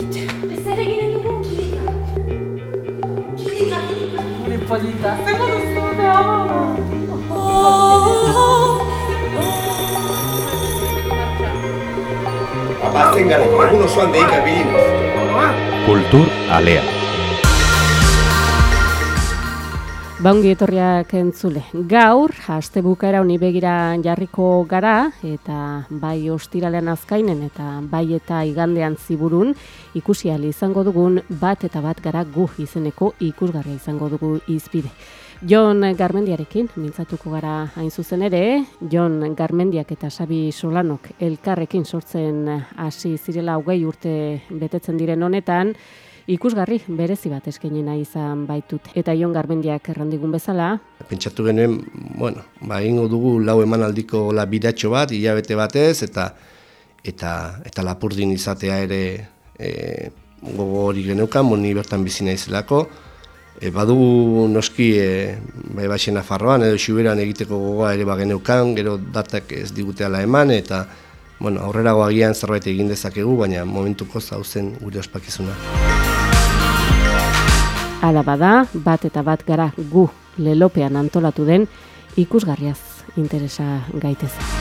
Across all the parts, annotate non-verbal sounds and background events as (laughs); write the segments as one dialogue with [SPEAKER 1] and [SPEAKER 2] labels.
[SPEAKER 1] Ez ere ginen dugu kilika. Kilika, kilika.
[SPEAKER 2] Gure polita, zer duzu da?
[SPEAKER 3] Abatzen gara, egun osoan deika bilin.
[SPEAKER 4] Kultur alea.
[SPEAKER 5] Baungi etorriak entzule. Gaur, haste bukaera honi begira jarriko gara, eta bai ostiralean azkainen eta bai eta igandean ziburun, ikusi izango dugun bat eta bat gara gu izeneko ikusgarria izango dugu izbide. Jon Garmendiarekin, mintzatuko gara hain zuzen ere, Jon Garmendiak eta Sabi Solanok elkarrekin sortzen hasi zirela hogei urte betetzen diren honetan, ikusgarri berezi bat eskenena izan baitut. Eta Jon Garmendiak errandigun bezala,
[SPEAKER 3] Pentsatu genuen, bueno, ba, egingo dugu lau emanaldiko la bidatxo bat, hilabete batez, eta eta eta lapurdin izatea ere e, gogo hori geneukan, moni bertan bizi naizelako. E, badugu noski e, bai baxen Nafarroan edo xuberan egiteko gogoa ere bageneukan, gero datak ez digute ala eman, eta bueno, aurrerago agian zerbait egin dezakegu, baina momentuko zauzen gure ospakizuna.
[SPEAKER 5] Hala bada, bat eta bat gara gu lelopean antolatu den ikusgarriaz interesa gaitez.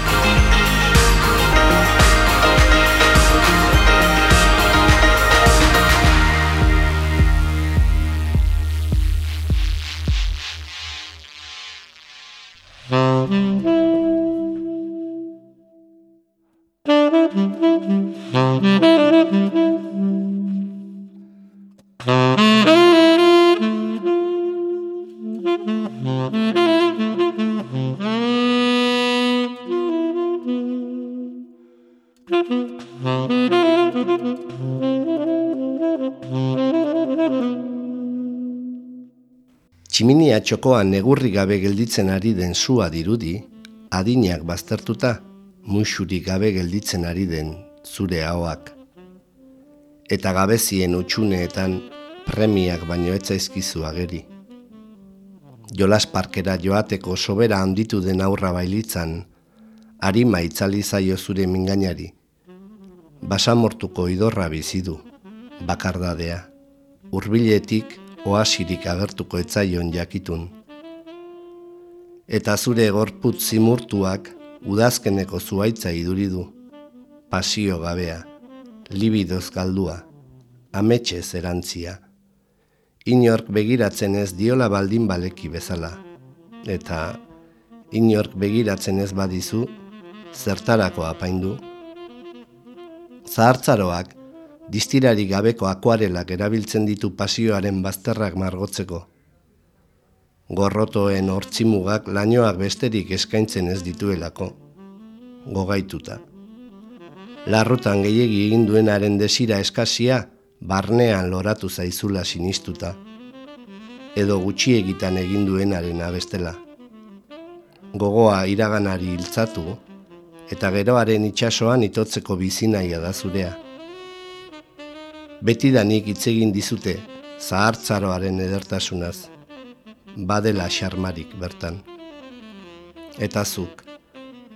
[SPEAKER 3] Tximinia txokoan negurri gabe gelditzen ari den sua dirudi, adinak baztertuta, muxurik gabe gelditzen ari den zure ahoak. Eta gabezien utxuneetan premiak baino etzaizkizu ageri. Jolas parkera joateko sobera handitu den aurra bailitzan, harima itzali zaio zure mingainari. Basamortuko idorra bizi du, bakardadea, hurbiletik oasirik agertuko etzaion jakitun. Eta zure gorputz zimurtuak udazkeneko zuaitza iduridu, pasio gabea, libidoz galdua, ametxez erantzia. Inork begiratzen ez diola baldin baleki bezala, eta inork begiratzen ez badizu, zertarako apaindu. Zahartzaroak, distirari gabeko akuarelak erabiltzen ditu pasioaren bazterrak margotzeko. Gorrotoen hortzimugak lainoak besterik eskaintzen ez dituelako. Gogaituta. Larrutan gehiegi egin duenaren desira eskasia, barnean loratu zaizula sinistuta. Edo gutxiegitan egin duenaren abestela. Gogoa iraganari hiltzatu, eta geroaren itsasoan itotzeko bizinaia da zurea betidanik hitz egin dizute zahartzaroaren edertasunaz, badela xarmarik bertan. Eta zuk,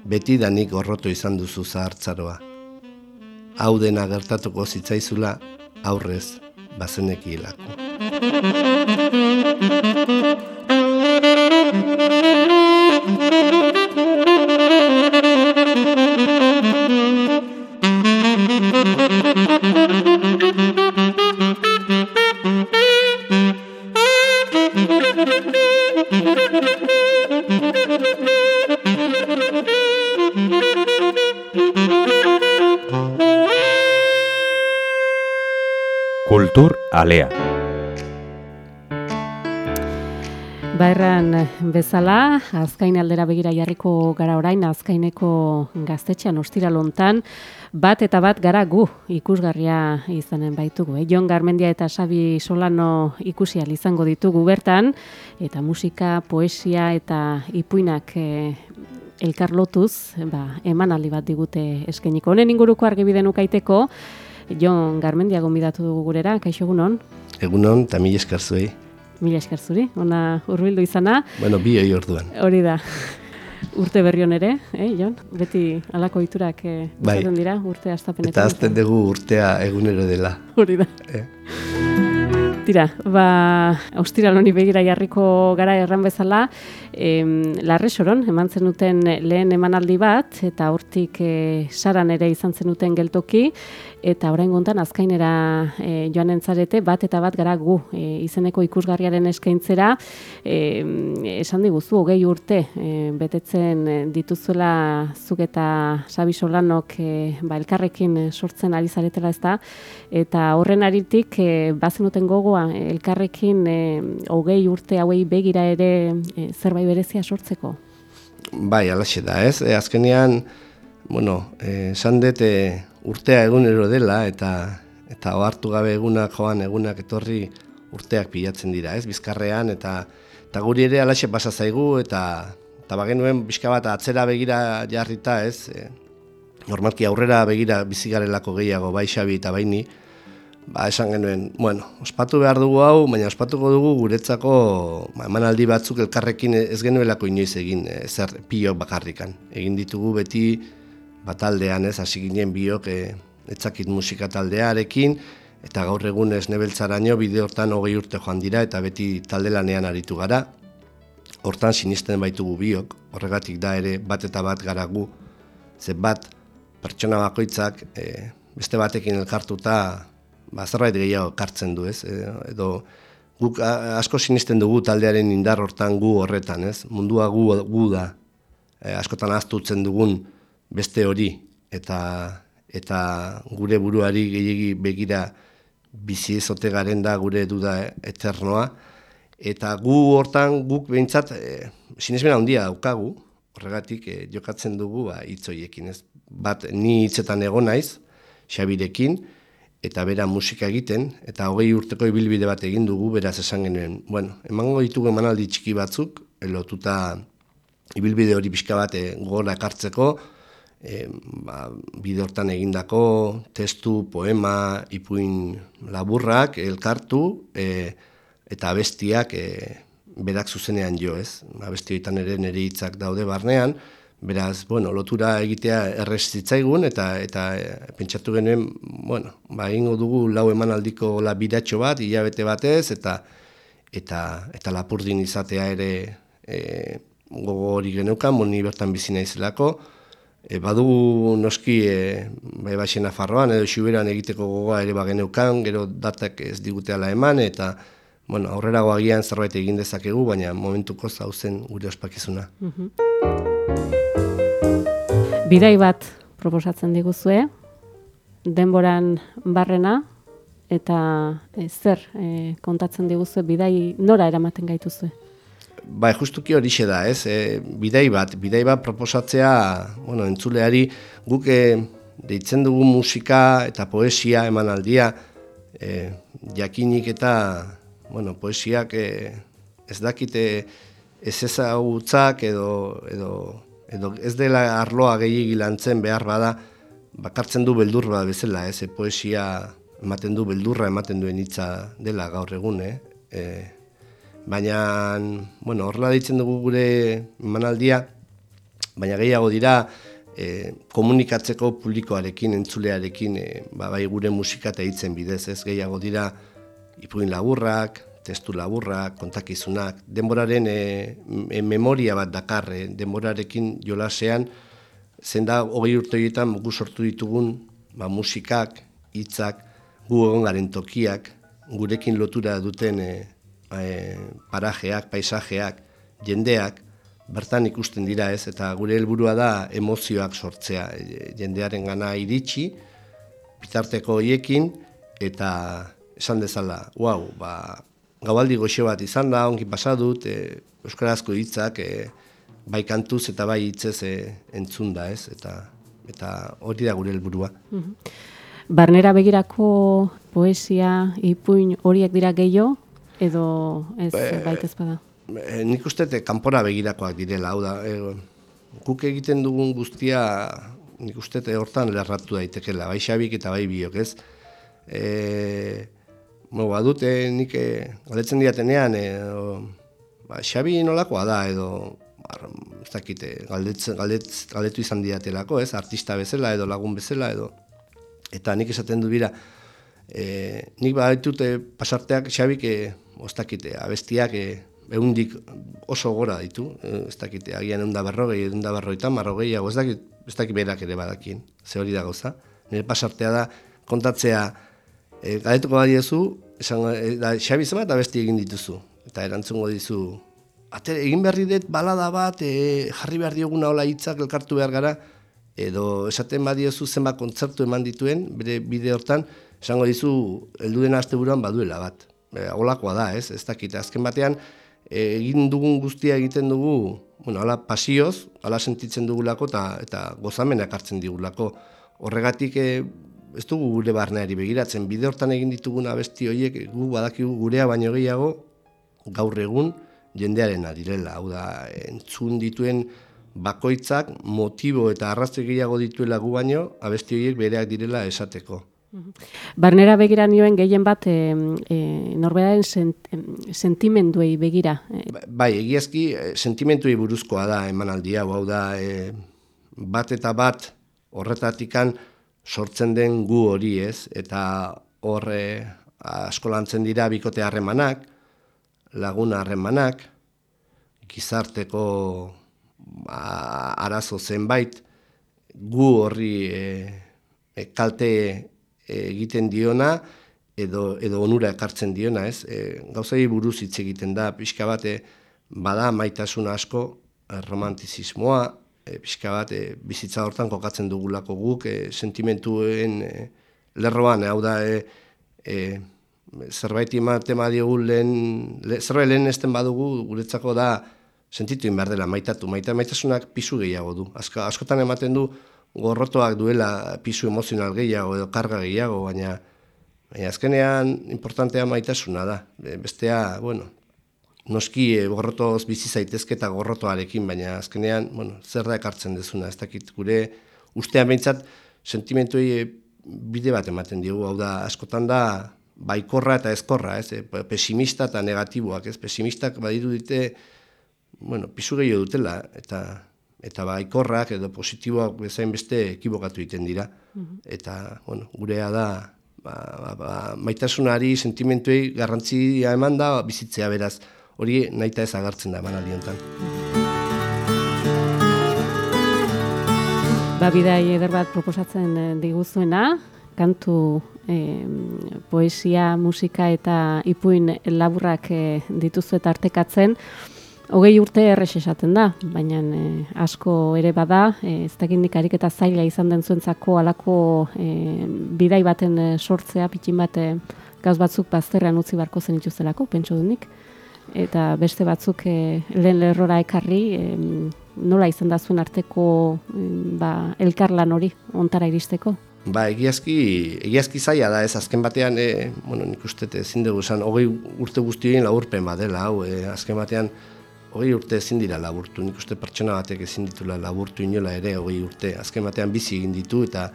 [SPEAKER 3] betidanik gorroto izan duzu zahartzaroa. Hau dena gertatuko zitzaizula aurrez bazenekielako.
[SPEAKER 4] Kultur (laughs) alea.
[SPEAKER 5] Baerran bezala, azkain aldera begira jarriko gara orain, azkaineko gaztetxean ostira lontan, bat eta bat gara gu ikusgarria izanen baitugu. Eh? Jon Garmendia eta Xabi Solano ikusi ahal izango ditugu bertan, eta musika, poesia eta ipuinak eh, elkar lotuz, ba, emanaldi bat digute eskeniko. Honen inguruko argibiden ukaiteko, Jon Garmendia gonbidatu dugu gurera, kaixo egunon,
[SPEAKER 3] Egunon, eta mila esker zuei.
[SPEAKER 5] mila esker zuri, ona hurbildu izana,
[SPEAKER 3] Bueno, bi hori orduan.
[SPEAKER 5] hori da. urte berri on ere, eh, Jon? Beti alako iturak eh,
[SPEAKER 3] Bai.
[SPEAKER 5] dira, urte astapenetan.
[SPEAKER 3] Eta azten dugu urtea egunero dela.
[SPEAKER 5] Hori da.
[SPEAKER 3] Eh.
[SPEAKER 5] Tira, ba, austiraloni begira jarriko gara erran bezala, em, larre soron, eman zenuten lehen emanaldi bat, eta hortik e, saran ere izan zenuten geltoki, eta orain gontan azkainera e, joan entzarete, bat eta bat gara gu, e, izeneko ikusgarriaren eskaintzera, e, esan diguzu, hogei urte, e, betetzen dituzuela zuk eta Sabi Solanok e, ba, elkarrekin sortzen ari zaretela ez da, eta horren aritik e, bazenuten gogoa elkarrekin e, hogei urte hauei begira ere e, zerbait berezia sortzeko.
[SPEAKER 3] Bai, alaxe da, ez? E, azkenean, bueno, esan dut e, urtea egunero dela, eta eta ohartu gabe egunak joan, egunak etorri urteak pilatzen dira, ez? Bizkarrean, eta eta guri ere alaxe pasa zaigu, eta eta bagenuen bizka bat atzera begira jarrita, ez? E, normalki aurrera begira bizigarelako gehiago, bai Xabi eta baini, ba, esan genuen, bueno, ospatu behar dugu hau, baina ospatuko dugu guretzako ba, emanaldi batzuk elkarrekin ez genuelako inoiz egin e, pio bakarrikan. Egin ditugu beti bataldean ez, hasi ginen biok e, etzakit musika taldearekin, eta gaur egun ez nebeltzaraino bide hortan hogei urte joan dira, eta beti talde lanean aritu gara. Hortan sinisten baitugu biok, horregatik da ere bat eta bat gara gu, ze bat pertsona bakoitzak e, beste batekin elkartuta ba, zerbait gehiago kartzen du, ez? E, edo guk asko sinisten dugu taldearen indar hortan gu horretan, ez? Mundua gu, gu da. E, askotan ahaztutzen dugun beste hori eta eta gure buruari gehiegi begira bizi ezote garen da gure duda eternoa eta gu hortan guk behintzat e, sinesmena handia daukagu horregatik e, jokatzen dugu ba hitz ez? Bat ni hitzetan egon naiz Xabirekin eta bera musika egiten, eta hogei urteko ibilbide bat egin dugu, beraz esan genuen. Bueno, emango ditugu emanaldi txiki batzuk, eh, lotuta ibilbide hori pixka bat eh, gogora ekartzeko, e, ba, bide hortan egindako testu, poema, ipuin laburrak, elkartu, e, eta abestiak e, berak zuzenean jo, ez? Abesti horietan ere nire hitzak daude barnean, Beraz, bueno, lotura egitea errez zitzaigun eta eta e, pentsatu genuen, bueno, ba egingo dugu lau emanaldiko la biratxo bat, hilabete batez eta eta eta lapurdin izatea ere e, gogo hori geneukan, moni bertan bizi naizelako. E, badugu noski e, bai baxena farroan edo xuberan egiteko gogoa ere bageneukan, gero datak ez diguteala eman eta bueno, aurrerago agian zerbait egin dezakegu, baina momentuko zauzen gure ospakizuna.
[SPEAKER 5] Bidai bat proposatzen diguzue, denboran barrena, eta e, zer e, kontatzen diguzue, bidai nora eramaten gaituzue?
[SPEAKER 3] Bai, justuki horixe da, ez? E, bidai bat, bidai bat proposatzea, bueno, entzuleari guk e, deitzen dugu musika eta poesia emanaldia, e, jakinik eta, bueno, poesiak e, ez dakite ez ezagutzak edo, edo, edo ez dela arloa gehiagi lantzen behar bada, bakartzen du beldur bat bezala, ez? E, poesia ematen du beldurra ematen duen hitza dela gaur egun, eh? E, baina, bueno, horrela ditzen dugu gure emanaldia, baina gehiago dira e, komunikatzeko publikoarekin, entzulearekin, e, ba, bai gure musika eta hitzen bidez, ez? Gehiago dira ipuin laburrak, testu laburrak, kontakizunak, denboraren e, e, memoria bat dakar, e, denborarekin jolasean, zen da hogei urte horietan gu sortu ditugun ba, musikak, hitzak, gu egon garen tokiak, gurekin lotura duten e, e, parajeak, paisajeak, jendeak, bertan ikusten dira ez, eta gure helburua da emozioak sortzea, e, jendearen gana iritsi, bitarteko hoiekin, eta esan dezala, wow, ba, gaualdi goxe bat izan da, onki pasadut, e, euskarazko hitzak, e, bai kantuz eta bai hitzez e, entzun da ez, eta eta hori da gure helburua.
[SPEAKER 5] Barnera begirako poesia, ipuin horiek dira gehiago, edo ez baita ezpada?
[SPEAKER 3] E, nik uste te kanpora begirakoak direla, hau da, e, guk egiten dugun guztia, nik uste te hortan lerratu daitekela, bai xabik eta bai biok, ez? E, Mo, badute nik e, galdetzen diatenean, e, o, ba, Xabi nolakoa da, edo, ar, ez dakite, galdetzen, galdetz, galdetu izan diatelako, ez, artista bezala edo lagun bezala edo. Eta nik esaten du dira, e, nik baditut e, pasarteak xabik, e, ez dakite, abestiak e, ehundik oso gora ditu, e, ez dakite, agian egun da berrogei, egun da berroita, marrogei, ez dakit, ez dakit berak ere badakien, ze hori da gauza. Nire pasartea da, kontatzea, e, galdetuko badiezu, esan, e, da, xabi zemat abesti egin dituzu, eta erantzungo dizu, Ate, egin berri dut balada bat, e, jarri behar dioguna hola hitzak elkartu behar gara, edo esaten badiozu zenbat kontzertu eman dituen, bere bide hortan, esango dizu, heldu den asteburuan baduela bat. E, holakoa da, ez? Ez dakit, azken batean, egin dugun guztia egiten dugu, bueno, hala pasioz, hala sentitzen dugulako eta, eta gozamenak hartzen digulako. Horregatik, e, ez dugu gure barneari begiratzen, bide hortan egin ditugun abesti horiek, gu badakigu gurea baino gehiago, gaur egun, jendearen direla, hau da, entzun dituen bakoitzak motibo eta arrazte gehiago dituela gu baino, abesti horiek bereak direla esateko.
[SPEAKER 5] Barnera begira nioen gehien bat e, e, norberaren sent, sentimenduei begira.
[SPEAKER 3] Ba, bai, egiazki sentimentuei buruzkoa da emanaldia, hau. Da, e, bat eta bat horretatikan sortzen den gu hori ez, eta horre askolantzen dira bikote harremanak, laguna harremanak, gizarteko ba, arazo zenbait, gu horri e, e, kalte egiten diona, edo, edo onura ekartzen diona, ez? E, gauzai buruz hitz egiten da, pixka bate, bada maitasun asko, e, romantizismoa, e, pixka bat, e, bizitza hortan kokatzen dugulako guk, e, sentimentuen e, lerroan, hau da, e, e, zerbait imatema diogu lehen, le, zerbait lehen esten badugu, guretzako da, sentitu inbar dela, maitatu. Maita, maitasunak pisu gehiago du. Asko, askotan ematen du, gorrotoak duela pisu emozional gehiago edo karga gehiago, baina, baina azkenean importantea maitasuna da. Bestea, bueno, noski e, gorrotoz bizi zaitezke eta gorrotoarekin, baina azkenean, bueno, zer da ekartzen dezuna, ez dakit gure ustean behintzat sentimentuei e, bide bat ematen digu, hau da, askotan da, baikorra eta ezkorra, ez, e, pesimista eta negatiboak, ez, pesimistak badiru dite, bueno, pisu gehiago dutela, eta eta baikorrak edo positiboak bezain beste ekibokatu egiten dira. Eta, bueno, gurea da, ba, ba, ba, maitasunari, sentimentuei garrantzia eman da, bizitzea beraz, hori nahita ez agartzen da eman aldiontan.
[SPEAKER 5] Ba, bidai eder bat proposatzen eh, diguzuena, kantu e, poesia, musika eta ipuin laburrak e, dituzu eta artekatzen. Hogei urte errex esaten da, baina e, asko ere bada, e, ez dakindik ariketa zaila izan den zuentzako alako e, bidai baten e, sortzea, pitin bat e, gauz batzuk bazterrean utzi barko zen ituzelako, pentsu dunik. Eta beste batzuk e, lehen lerrora ekarri, e, nola izan da zuen arteko e, ba, elkarlan hori, ontara iristeko?
[SPEAKER 3] Ba, egiazki, egiazki zaila da, ez azken batean, e, bueno, nik uste ezin dugu esan, hogei urte guztioen laburpen badela, hau, e, azken batean, hogei urte ezin dira laburtu, nik uste pertsona batek ezin ditula laburtu inola ere, hogei urte, azken batean bizi egin ditu, eta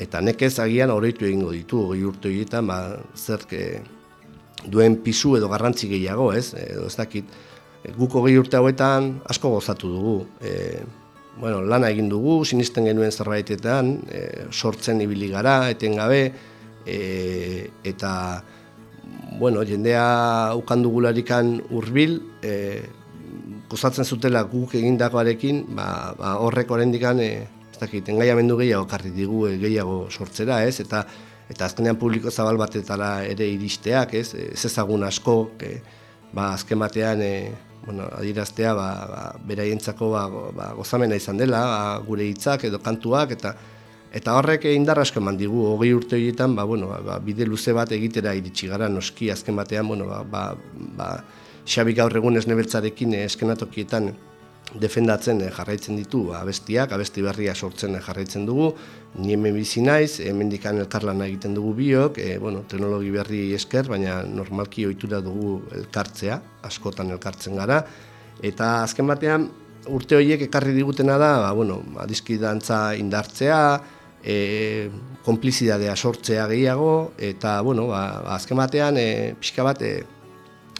[SPEAKER 3] eta nekez agian horreitu egingo ditu, hogei urte horietan, ba, zerk duen pisu edo garrantzi gehiago, ez, edo ez dakit, guk hogei urte hauetan asko gozatu dugu, e, bueno, lana egin dugu, sinisten genuen zerbaitetan, e, sortzen ibili gara, etengabe, e, eta, bueno, jendea ukandugularikan hurbil, e, gozatzen zutela guk egindakoarekin, ba, ba horrek orendikan, e, ez dakit, engaiamendu gehiago karri digu e, gehiago sortzera, ez, eta eta azkenean publiko zabal batetara ere iristeak, ez, ez ezagun asko, e, ba, azken batean, e, bueno, adiraztea ba, ba, beraientzako ba, ba, gozamena izan dela, ba, gure hitzak edo kantuak, eta eta horrek indar asko eman digu, hogei urte horietan, ba, bueno, ba, bide luze bat egitera iritsi gara, noski azken batean, bueno, ba, ba, ba, xabik gaur egun esnebeltzarekin eskenatokietan defendatzen eh, jarraitzen ditu abestiak, abesti berria sortzen eh, jarraitzen dugu, ni hemen bizi naiz, hemendikan elkarlana egiten dugu biok, e, bueno, teknologi berri esker, baina normalki ohitura dugu elkartzea, askotan elkartzen gara, eta azken batean urte horiek ekarri digutena da, ba, bueno, adiskidantza indartzea, e, konplizidadea sortzea gehiago, eta, bueno, ba, azken batean, e, pixka bat, e,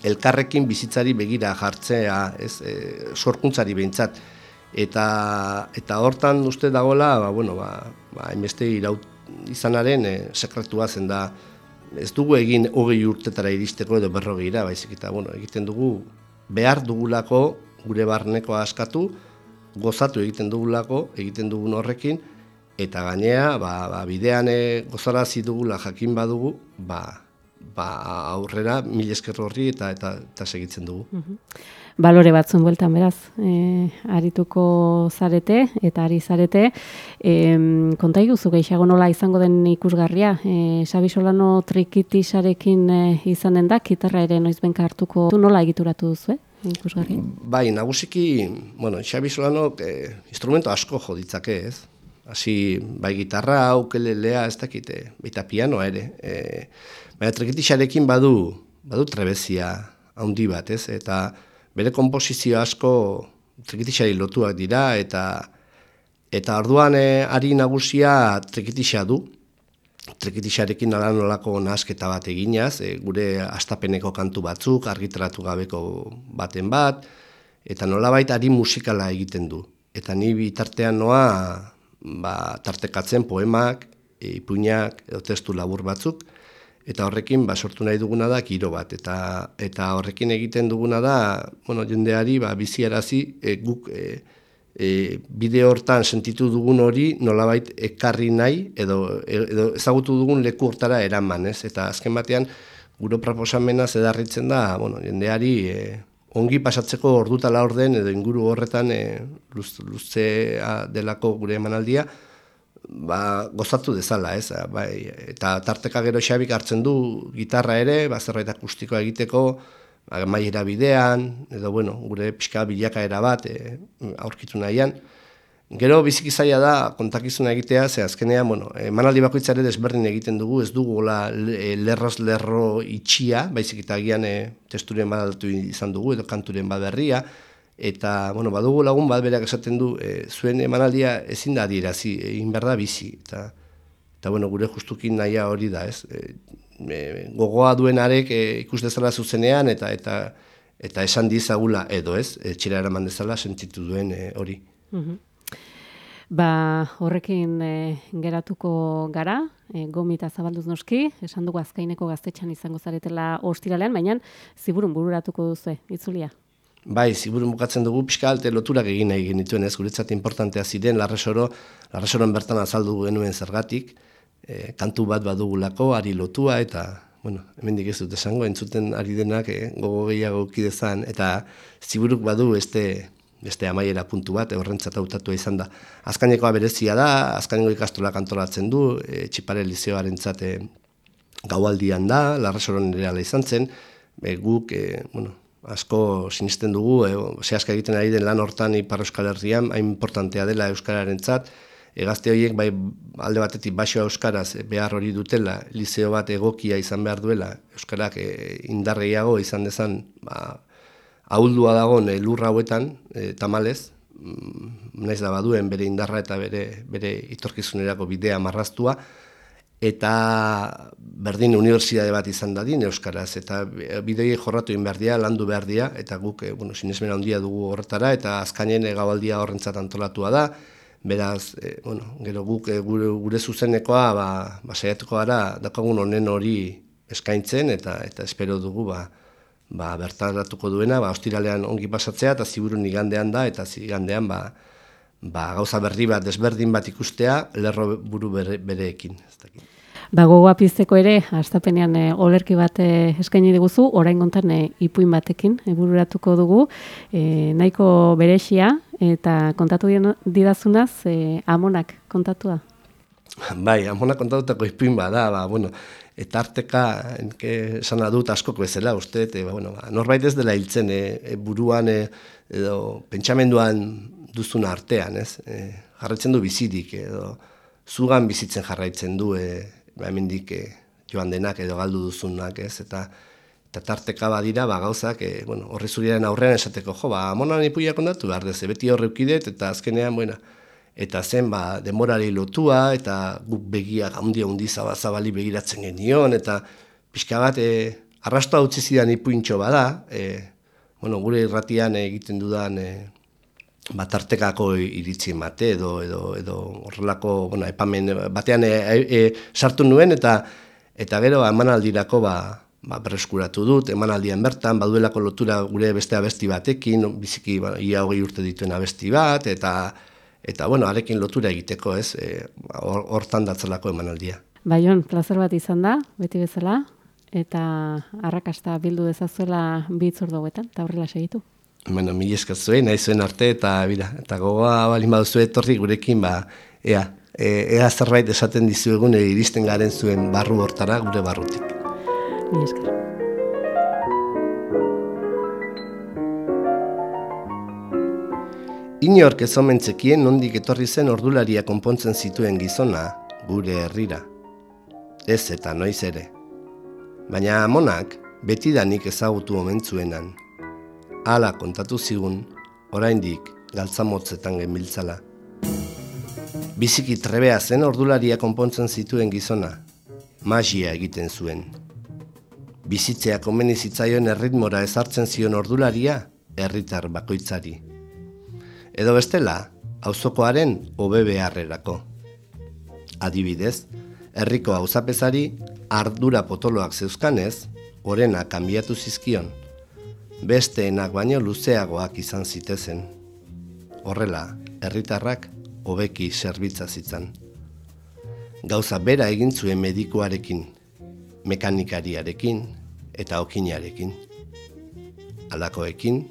[SPEAKER 3] elkarrekin bizitzari begira jartzea, ez, e, sorkuntzari behintzat. Eta, eta hortan uste dagoela, ba, bueno, ba, ba, iraut izanaren e, sekretua zen da, ez dugu egin hogei urtetara iristeko edo berrogeira, baizik eta, bueno, egiten dugu behar dugulako gure barneko askatu, gozatu egiten dugulako, egiten dugun horrekin, eta gainea, ba, ba, bidean e, gozarazi dugula jakin badugu, ba, ba, aurrera mil esker horri eta, eta, eta segitzen dugu.
[SPEAKER 5] balore batzun bueltan beraz, e, arituko zarete eta ari zarete. E, konta iguzu gehiago nola izango den ikusgarria, e, Xabi Solano trikitisarekin e, izanen da, gitarra ere noizbenka hartuko du nola egituratu duzu, eh? ikusgarria?
[SPEAKER 3] Bai, nagusiki, bueno, Xabi Solano eh, instrumento asko jo ditzake, ez? Hasi, bai gitarra, ukelelea, ez dakite, baita pianoa ere. E, baina trikitisarekin badu, badu trebezia handi bat, ez? Eta bere komposizio asko trikitisari lotuak dira, eta eta orduan e, ari nagusia trikitisa du, trikitisarekin nola nolako nahasketa bat eginaz, e, gure astapeneko kantu batzuk, argitaratu gabeko baten bat, eta nolabait ari musikala egiten du. Eta ni bitartean noa ba, tartekatzen poemak, e, ipuinak edo testu labur batzuk, eta horrekin ba, sortu nahi duguna da giro bat. Eta, eta horrekin egiten duguna da, bueno, jendeari ba, biziarazi e, guk e, e, bide hortan sentitu dugun hori nolabait ekarri nahi edo, edo ezagutu dugun leku hortara eraman, ez? Eta azken batean gure proposamena zedarritzen da, bueno, jendeari e, ongi pasatzeko ordutala orden edo inguru horretan e, luz, luzea delako gure emanaldia, ba, gozatu dezala, ez? Bai, eta tarteka gero xabik hartzen du gitarra ere, ba, zerbait akustikoa egiteko, ba, maiera bidean, edo bueno, gure pixka bilakaera bat e, aurkitu nahian. Gero biziki zaila da kontakizuna egitea, ze azkenean, bueno, emanaldi bakoitzare desberdin egiten dugu, ez dugu la, lerroz lerro itxia, baizik eta agian e, testuren badaltu izan dugu, edo kanturen baderria, eta, bueno, badugu lagun bat berak esaten du, e, zuen emanaldia ezin da adierazi, egin behar da bizi, eta, eta bueno, gure justukin nahia hori da, ez? E, e, gogoa duenarek e, ikus dezala zuzenean eta eta eta esan dizagula edo ez, etxera eraman dezala sentitu duen e, hori.
[SPEAKER 5] Ba, horrekin e, geratuko gara, e, gomita zabalduz noski, esan dugu azkaineko gaztetxan izango zaretela ostiralean, baina ziburun bururatuko duzu, itzulia.
[SPEAKER 3] Bai, ziburun bukatzen dugu pixka alte loturak egin nahi genituen ez, guretzat importantea ziren, larresoro, larresoron bertan azaldu genuen zergatik, e, kantu bat badugulako, ari lotua, eta, bueno, hemen ez dut esango, entzuten ari denak e, gogo gehiago kidezan, eta ziburuk badu beste beste amaiera puntu bat, horrentzat hautatua izan da. Azkainekoa berezia da, azkaineko ikastola kantolatzen du, e, txipare lizioaren zate gaualdian da, larrasoron ere izan zen, e, guk, e, bueno, asko sinisten dugu, e, zehazka egiten ari den lan hortan Ipar Euskal Herrian, hain importantea dela Euskararen zat, egazte horiek bai alde batetik baixo euskaraz behar hori dutela, liceo bat egokia izan behar duela, euskarak e, indarreiago izan dezan, ba, ahuldua dagoen lurra hauetan, e, tamalez, mm, naiz da baduen bere indarra eta bere, bere itorkizunerako bidea marraztua, eta berdin unibertsitate bat izan dadin euskaraz eta bidei jorratu egin behar dira, landu behar dira eta guk e, bueno, sinesmena handia dugu horretara eta azkainen gabaldia horrentzat antolatua da. Beraz, e, bueno, gero guk gure, gure zuzenekoa ba, ba saiatuko gara dakagun honen hori eskaintzen eta eta espero dugu ba, ba bertaratuko duena, ba ostiralean ongi pasatzea eta ziburun igandean da eta zigandean ba, ba gauza berri bat desberdin bat ikustea lerro buru bere, bereekin.
[SPEAKER 5] Ba, gogoa pizteko ere, astapenean e, olerki bat e, eskaini diguzu, orain gontan e, ipuin batekin, e, bururatuko dugu, e, nahiko beresia, eta kontatu didazunaz, e, amonak kontatua? (laughs)
[SPEAKER 3] Bai, amonak kontatutako ipuin bada, ba, bueno, eta arteka, enke, sana dut askoko bezala, uste, e, ba, bueno, ba, norbait ez dela hiltzen, e, buruan, e, edo, pentsamenduan duzun artean, ez? E, jarraitzen du bizirik, edo, zugan bizitzen jarraitzen du, e, ba, hemendik e, joan denak edo galdu duzunak, ez? Eta eta tarteka badira, ba, gauzak, e, bueno, horri zuriaren aurrean esateko, jo, ba, monan ipuia kondatu behar dez, beti horre ukidet, eta azkenean, bueno, eta zen, ba, demorari lotua, eta guk begia gaundia hundi zabali begiratzen genion, eta pixka bat, e, arrastoa utzi zidan ipuintxo bada, e, bueno, gure irratian egiten dudan e, batartekako iritzi mate edo edo edo horrelako bueno, epamen batean e, e, sartu nuen eta eta gero emanaldirako ba ba berreskuratu dut emanaldian bertan baduelako lotura gure beste abesti batekin biziki ba, ia hogei urte dituen abesti bat eta eta bueno arekin lotura egiteko ez e, hortan datzelako emanaldia
[SPEAKER 5] Baion, plazer bat izan da, beti bezala, eta arrakasta bildu dezazuela bitzur duguetan, eta horrela segitu.
[SPEAKER 3] Bueno, mi eska zuen, nahi zuen arte, eta bira, eta gogoa balin baduzu etorri gurekin, ba, ea, e, ea zerbait esaten dizu egun, e, iristen garen zuen barru hortara gure barrutik.
[SPEAKER 5] Mi
[SPEAKER 3] Inork ez omentzekien nondik etorri zen ordularia konpontzen zituen gizona, gure herrira. Ez eta noiz ere. Baina amonak betidanik ezagutu omentzuenan. Hala kontatu zigun, oraindik galtzamotzetan genbiltzala. Biziki trebea zen ordularia konpontzen zituen gizona, magia egiten zuen. Bizitzea komeni zitzaioen erritmora ezartzen zion ordularia, herritar bakoitzari. Edo bestela, auzokoaren hobe beharrerako. Adibidez, herriko auzapezari ardura potoloak zeuzkanez, orena kanbiatu zizkion. Besteenak baino luzeagoak izan zitezen. Horrela, herritarrak hobeki zerbitza zitzan. Gauza bera egin zuen medikuarekin, mekanikariarekin eta okinarekin. Alakoekin,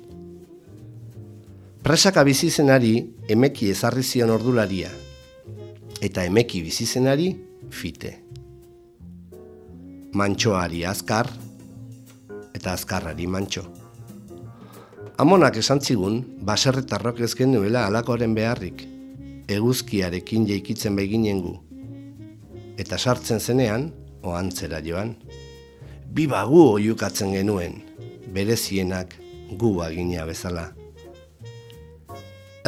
[SPEAKER 3] Presaka bizizenari emeki ezarri zion ordularia, eta emeki bizizenari fite. Mantxoari azkar, eta azkarrari mantxo. Amonak esan zigun, baserretarrok ez genuela alakoren beharrik, eguzkiarekin jaikitzen beginen gu. Eta sartzen zenean, oantzera joan. Biba gu oiukatzen genuen, berezienak gu agina bezala.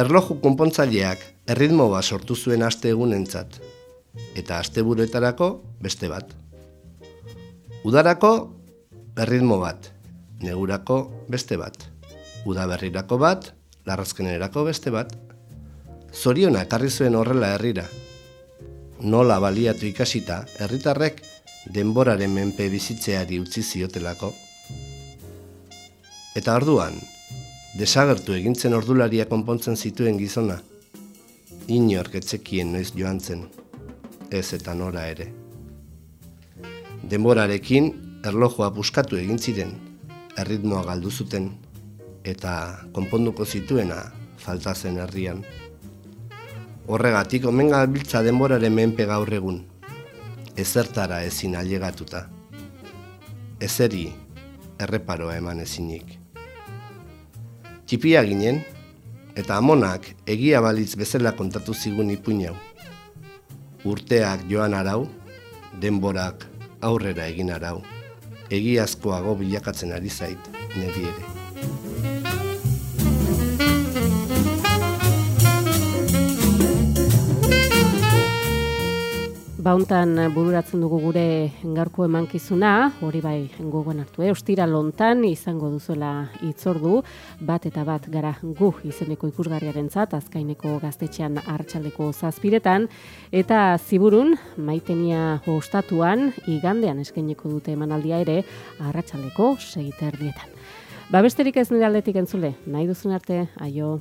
[SPEAKER 3] Erloju konpontzaileak erritmo bat sortu zuen aste egunentzat, eta asteburuetarako beste bat. Udarako erritmo bat, negurako beste bat. Udaberrirako bat, larrazkenerako beste bat. Zoriona ekarri zuen horrela herrira. Nola baliatu ikasita, herritarrek denboraren menpe bizitzeari utzi ziotelako. Eta orduan, desagertu egintzen ordularia konpontzen zituen gizona. Inork etzekien noiz joan zen, ez eta nora ere. Denborarekin erlojua buskatu egin ziren, erritmoa galdu zuten eta konponduko zituena falta zen herrian. Horregatik omen gabiltza denboraren menpe gaur egun, ezertara ezin ailegatuta. Ezeri erreparoa eman ezinik. Txipia ginen, eta amonak egia balitz bezala kontatu zigun ipuinau. Urteak joan arau, denborak aurrera egin arau. Egiazkoago bilakatzen ari zait, niri ere.
[SPEAKER 5] Bauntan bururatzen dugu gure gaurko emankizuna, hori bai gogoan hartu, eh? ostira lontan izango duzuela itzordu, bat eta bat gara gu izeneko ikusgarriaren zat, azkaineko gaztetxean hartxaldeko zazpiretan, eta ziburun, maitenia ostatuan, igandean eskaineko dute emanaldia ere, hartxaldeko segiter dietan. Ba besterik ez nire aldetik entzule, nahi duzun arte, aio.